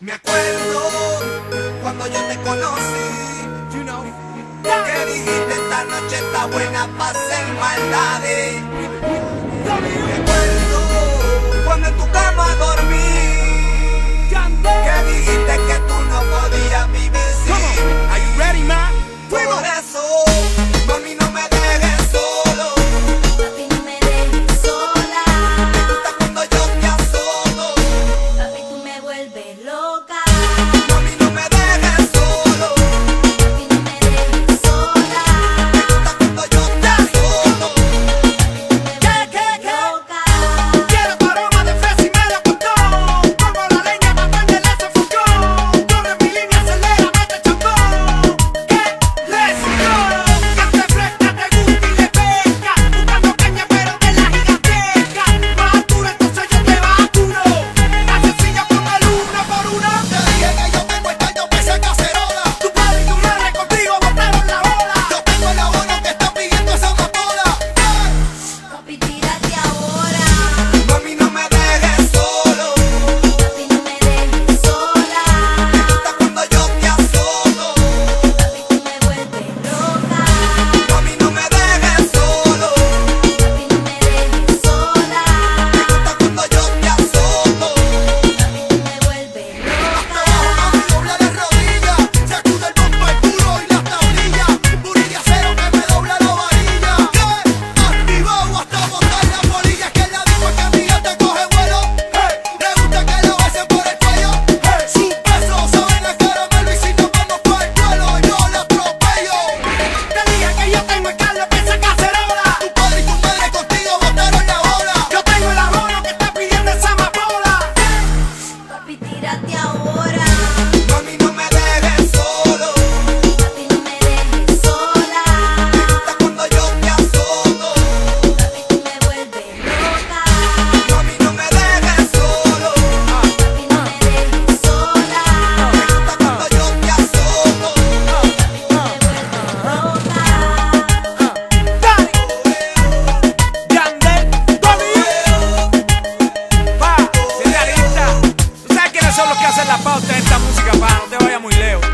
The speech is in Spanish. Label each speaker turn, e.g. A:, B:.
A: Me acuerdo cuando yo te conocí, you know, que dijiste esta noche está buena para hacer maldades. Me acuerdo que
B: hacer la pauta de esta música para no te vaya muy lejos.